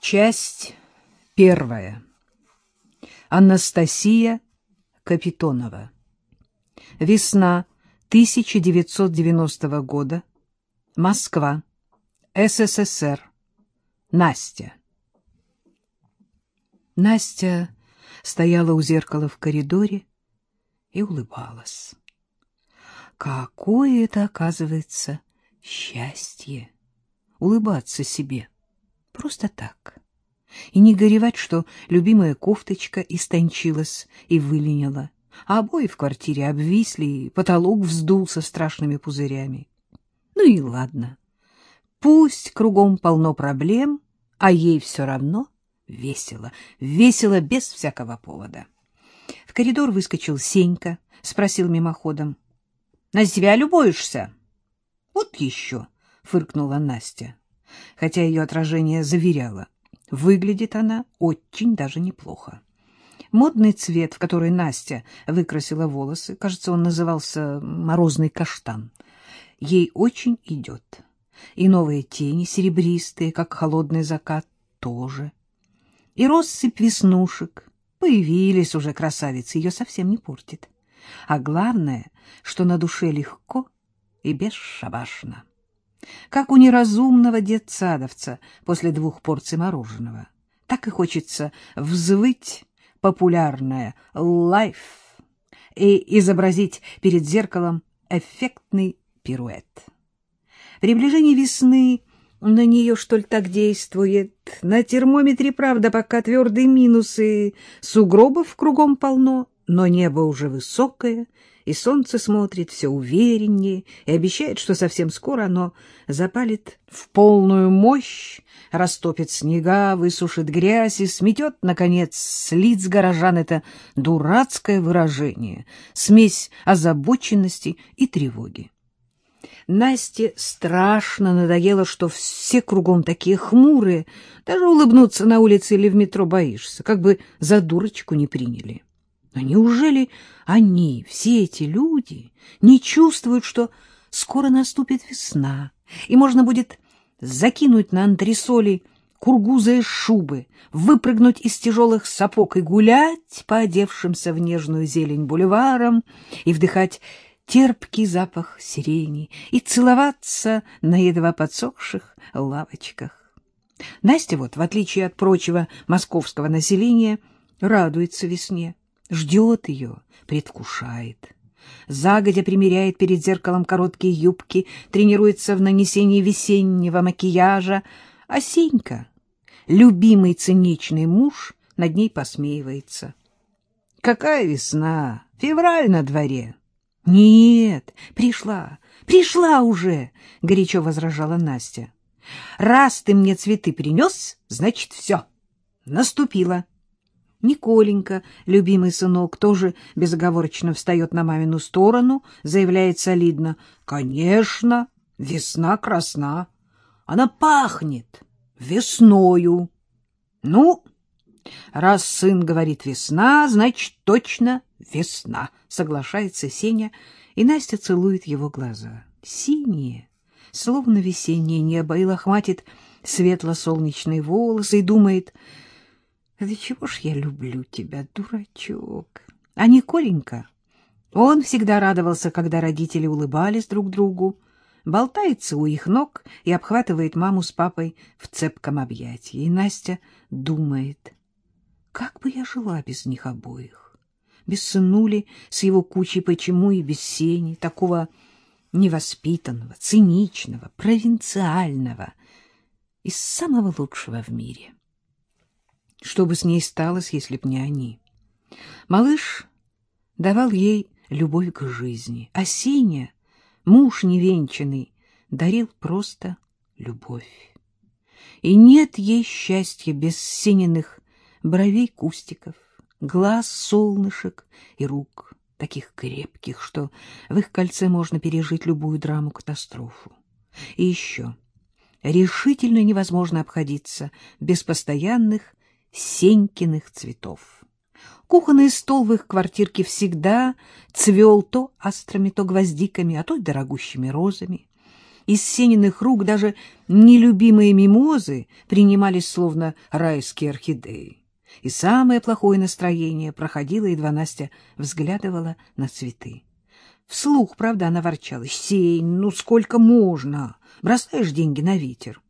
Часть первая. Анастасия Капитонова. Весна 1990 года. Москва. СССР. Настя. Настя стояла у зеркала в коридоре и улыбалась. Какое это, оказывается, счастье — улыбаться себе. Просто так. И не горевать, что любимая кофточка истончилась и выленила, а обои в квартире обвисли, и потолок вздулся страшными пузырями. Ну и ладно. Пусть кругом полно проблем, а ей все равно весело. Весело без всякого повода. В коридор выскочил Сенька, спросил мимоходом. — На себя любуешься? — Вот еще, — фыркнула Настя хотя ее отражение заверяло. Выглядит она очень даже неплохо. Модный цвет, в который Настя выкрасила волосы, кажется, он назывался «морозный каштан», ей очень идет. И новые тени, серебристые, как холодный закат, тоже. И россыпь веснушек. Появились уже красавицы, ее совсем не портит. А главное, что на душе легко и бесшабашно как у неразумного детсадовца после двух порций мороженого. Так и хочется взвыть популярное «лайф» и изобразить перед зеркалом эффектный пируэт. Приближение весны на нее, что ли, так действует? На термометре, правда, пока твердые минусы, сугробов кругом полно, но небо уже высокое, и солнце смотрит все увереннее и обещает, что совсем скоро оно запалит в полную мощь, растопит снега, высушит грязь и сметет, наконец, с лиц горожан это дурацкое выражение, смесь озабоченности и тревоги. Насте страшно надоело, что все кругом такие хмурые, даже улыбнуться на улице или в метро боишься, как бы за дурочку не приняли. Но неужели они, все эти люди, не чувствуют, что скоро наступит весна, и можно будет закинуть на антресоли кургузы и шубы, выпрыгнуть из тяжелых сапог и гулять по одевшимся в нежную зелень бульварам и вдыхать терпкий запах сирени и целоваться на едва подсохших лавочках. Настя вот, в отличие от прочего московского населения, радуется весне ждет ее, предвкушает. Загодя примеряет перед зеркалом короткие юбки, тренируется в нанесении весеннего макияжа, а Сенька, любимый циничный муж, над ней посмеивается. Какая весна! Февраль на дворе! Нет, пришла, пришла уже, — горячо возражала Настя. Раз ты мне цветы принес, значит, все, наступила. Николенька, любимый сынок, тоже безоговорочно встает на мамину сторону, заявляет солидно. «Конечно, весна красна. Она пахнет весною». «Ну, раз сын говорит «весна», значит, точно весна», — соглашается Сеня, и Настя целует его глаза. Синие, словно весеннее небо, и лохматит светло-солнечные волосы, и думает — да чего ж я люблю тебя, дурачок? А Николенька? Он всегда радовался, когда родители улыбались друг другу, болтается у их ног и обхватывает маму с папой в цепком объятии. И Настя думает, как бы я жила без них обоих? Без сынули с его кучей почему и без Сени, такого невоспитанного, циничного, провинциального, из самого лучшего в мире. Что бы с ней сталось, если б не они? Малыш давал ей любовь к жизни, а Синя, муж невенчанный, дарил просто любовь. И нет ей счастья без синенных бровей кустиков, глаз солнышек и рук, таких крепких, что в их кольце можно пережить любую драму-катастрофу. И еще решительно невозможно обходиться без постоянных Сенькиных цветов. Кухонный стол в их квартирке всегда цвел то астрами, то гвоздиками, а то и дорогущими розами. Из Сениных рук даже нелюбимые мимозы принимались словно райские орхидеи. И самое плохое настроение проходило, едва Настя взглядывала на цветы. Вслух, правда, она ворчала. «Сень, ну сколько можно? Бросаешь деньги на ветер».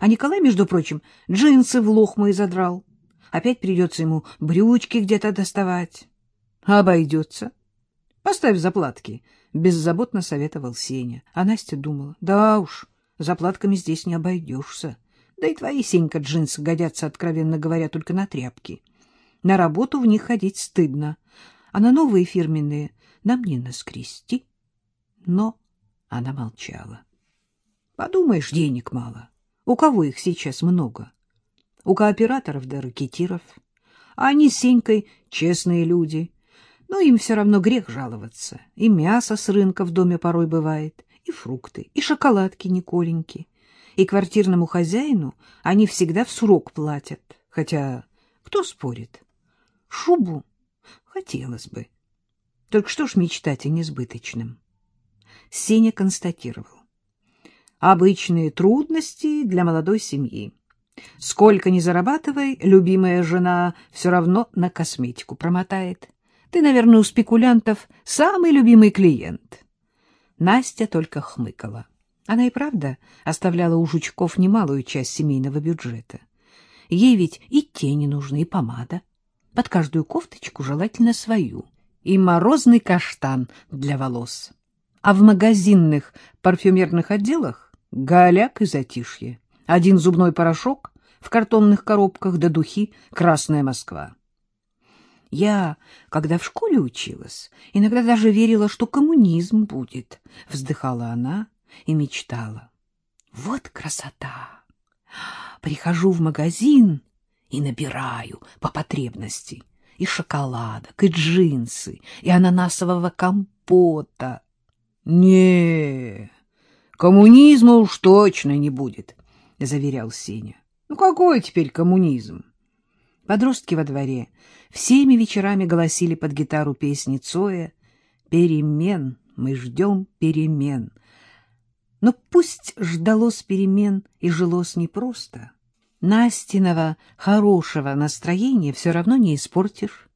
А Николай, между прочим, джинсы в лохмы задрал. Опять придется ему брючки где-то доставать. А обойдется. Поставь заплатки, — беззаботно советовал Сеня. А Настя думала, да уж, заплатками здесь не обойдешься. Да и твои, Сенька, джинсы годятся, откровенно говоря, только на тряпки. На работу в них ходить стыдно, а на новые фирменные нам не наскрести. Но она молчала. Подумаешь, денег мало. У кого их сейчас много? У кооператоров да ракетиров. А они с Сенькой честные люди. Но им все равно грех жаловаться. И мясо с рынка в доме порой бывает, и фрукты, и шоколадки Николеньки. И квартирному хозяину они всегда в срок платят. Хотя кто спорит? Шубу хотелось бы. Только что ж мечтать о несбыточном? Сеня констатировал. Обычные трудности для молодой семьи. Сколько ни зарабатывай, любимая жена все равно на косметику промотает. Ты, наверное, у спекулянтов самый любимый клиент. Настя только хмыкала. Она и правда оставляла у жучков немалую часть семейного бюджета. Ей ведь и тени нужны, и помада. Под каждую кофточку желательно свою. И морозный каштан для волос. А в магазинных парфюмерных отделах Голяк и затишье. Один зубной порошок в картонных коробках да духи «Красная Москва». Я, когда в школе училась, иногда даже верила, что коммунизм будет. Вздыхала она и мечтала. Вот красота! Прихожу в магазин и набираю по потребности и шоколадок, и джинсы, и ананасового компота. Не, Коммунизма уж точно не будет, — заверял Сеня. Ну какой теперь коммунизм? Подростки во дворе всеми вечерами голосили под гитару песни Цоя «Перемен, мы ждем перемен». Но пусть ждалось перемен и жилось непросто. Настиного хорошего настроения все равно не испортишь,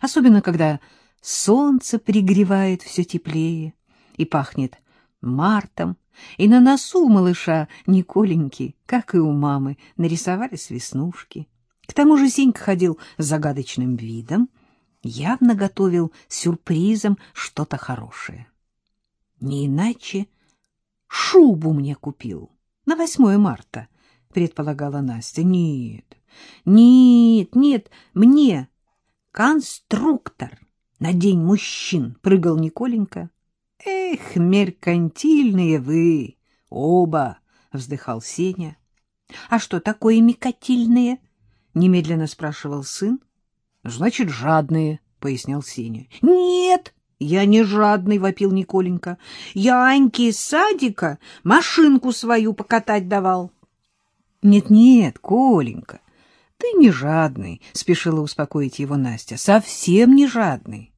особенно когда солнце пригревает все теплее и пахнет мартом, и на носу у малыша Николеньки, как и у мамы, нарисовались веснушки. К тому же Сенька ходил с загадочным видом, явно готовил сюрпризом что-то хорошее. Не иначе шубу мне купил на 8 марта, предполагала Настя. Нет, нет, нет, мне конструктор на день мужчин прыгал Николенька. Эх, меркантильные вы, оба, вздыхал Сеня. А что такое мекатильные? немедленно спрашивал сын. Значит, жадные, пояснял Сеня. Нет, я не жадный, вопил Николенька. Я Аньке из садика машинку свою покатать давал. Нет-нет, Коленька, ты не жадный, спешила успокоить его Настя. Совсем не жадный.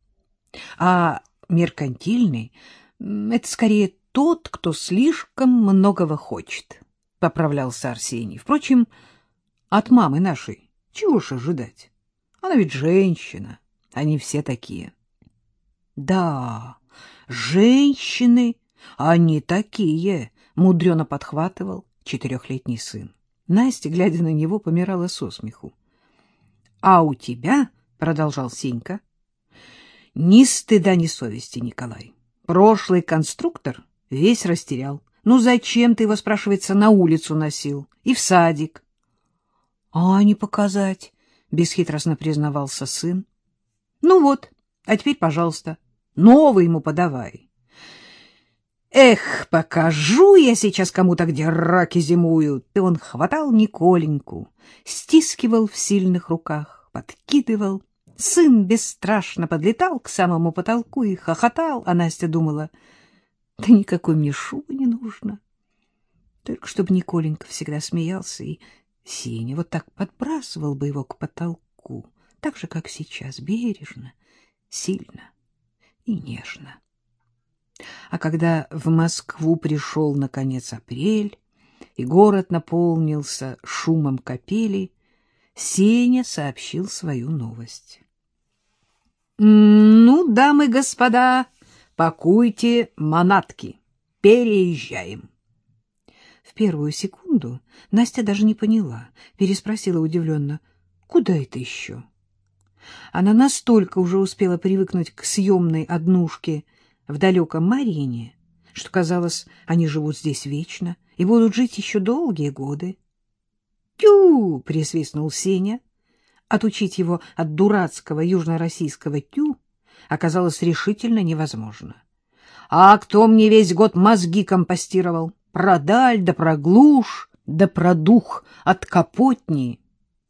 А меркантильный — это скорее тот, кто слишком многого хочет, — поправлялся Арсений. Впрочем, от мамы нашей чего ж ожидать? Она ведь женщина, они все такие. Да, женщины, они такие, — мудрено подхватывал четырехлетний сын. Настя, глядя на него, помирала со смеху. — А у тебя, — продолжал Сенька, ни стыда, ни совести, Николай. Прошлый конструктор весь растерял. Ну зачем ты его, спрашивается, на улицу носил? И в садик. — А не показать, — бесхитростно признавался сын. — Ну вот, а теперь, пожалуйста, новый ему подавай. Эх, покажу я сейчас кому-то, где раки зимуют. И он хватал Николеньку, стискивал в сильных руках, подкидывал, Сын бесстрашно подлетал к самому потолку и хохотал, а Настя думала, да никакой мне шубы не нужно. Только чтобы Николенька всегда смеялся, и Сеня вот так подбрасывал бы его к потолку, так же, как сейчас, бережно, сильно и нежно. А когда в Москву пришел, наконец, апрель, и город наполнился шумом капели, Сеня сообщил свою новость. — Ну, дамы и господа, пакуйте манатки, переезжаем. В первую секунду Настя даже не поняла, переспросила удивленно, куда это еще? Она настолько уже успела привыкнуть к съемной однушке в далеком Марине, что казалось, они живут здесь вечно и будут жить еще долгие годы. «Тю!» — присвистнул Сеня. Отучить его от дурацкого южно-российского «тю» оказалось решительно невозможно. «А кто мне весь год мозги компостировал?» продаль, да проглушь, да продух от капотни.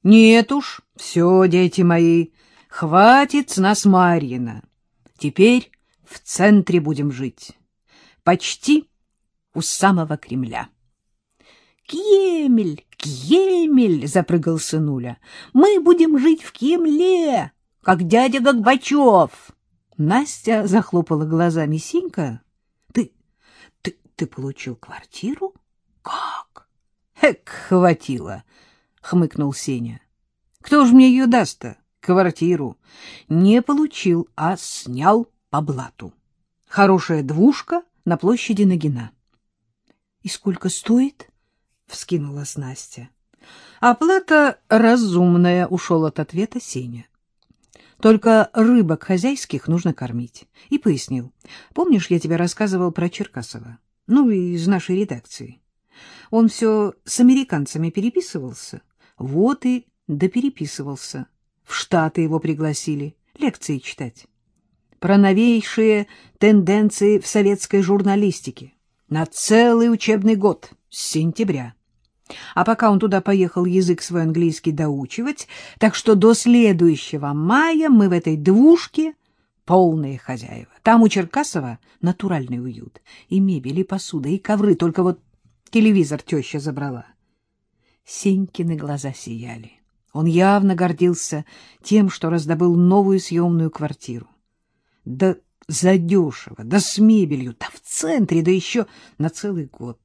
Нет уж, все, дети мои, хватит с нас Марьина. Теперь в центре будем жить, почти у самого Кремля. «Кемель, Кемель!» — запрыгал сынуля. «Мы будем жить в Кемле, как дядя Гогбачев!» Настя захлопала глазами. «Синька, ты получил квартиру? Как? Эк, хватило, хмыкнул Сеня. Кто ж мне ее даст-то? Квартиру. Не получил, а снял по блату. Хорошая двушка на площади Нагина. И сколько стоит? Вскинулась Настя. Оплата разумная, ушел от ответа Сеня. Только рыбок хозяйских нужно кормить. И пояснил. Помнишь, я тебе рассказывал про Черкасова? ну, из нашей редакции. Он все с американцами переписывался. Вот и допереписывался. В Штаты его пригласили лекции читать. Про новейшие тенденции в советской журналистике. На целый учебный год, с сентября. А пока он туда поехал язык свой английский доучивать, так что до следующего мая мы в этой двушке полные хозяева. Там у Черкасова натуральный уют. И мебель, и посуда, и ковры. Только вот телевизор теща забрала. Сенькины глаза сияли. Он явно гордился тем, что раздобыл новую съемную квартиру. Да задешево, да с мебелью, да в центре, да еще на целый год.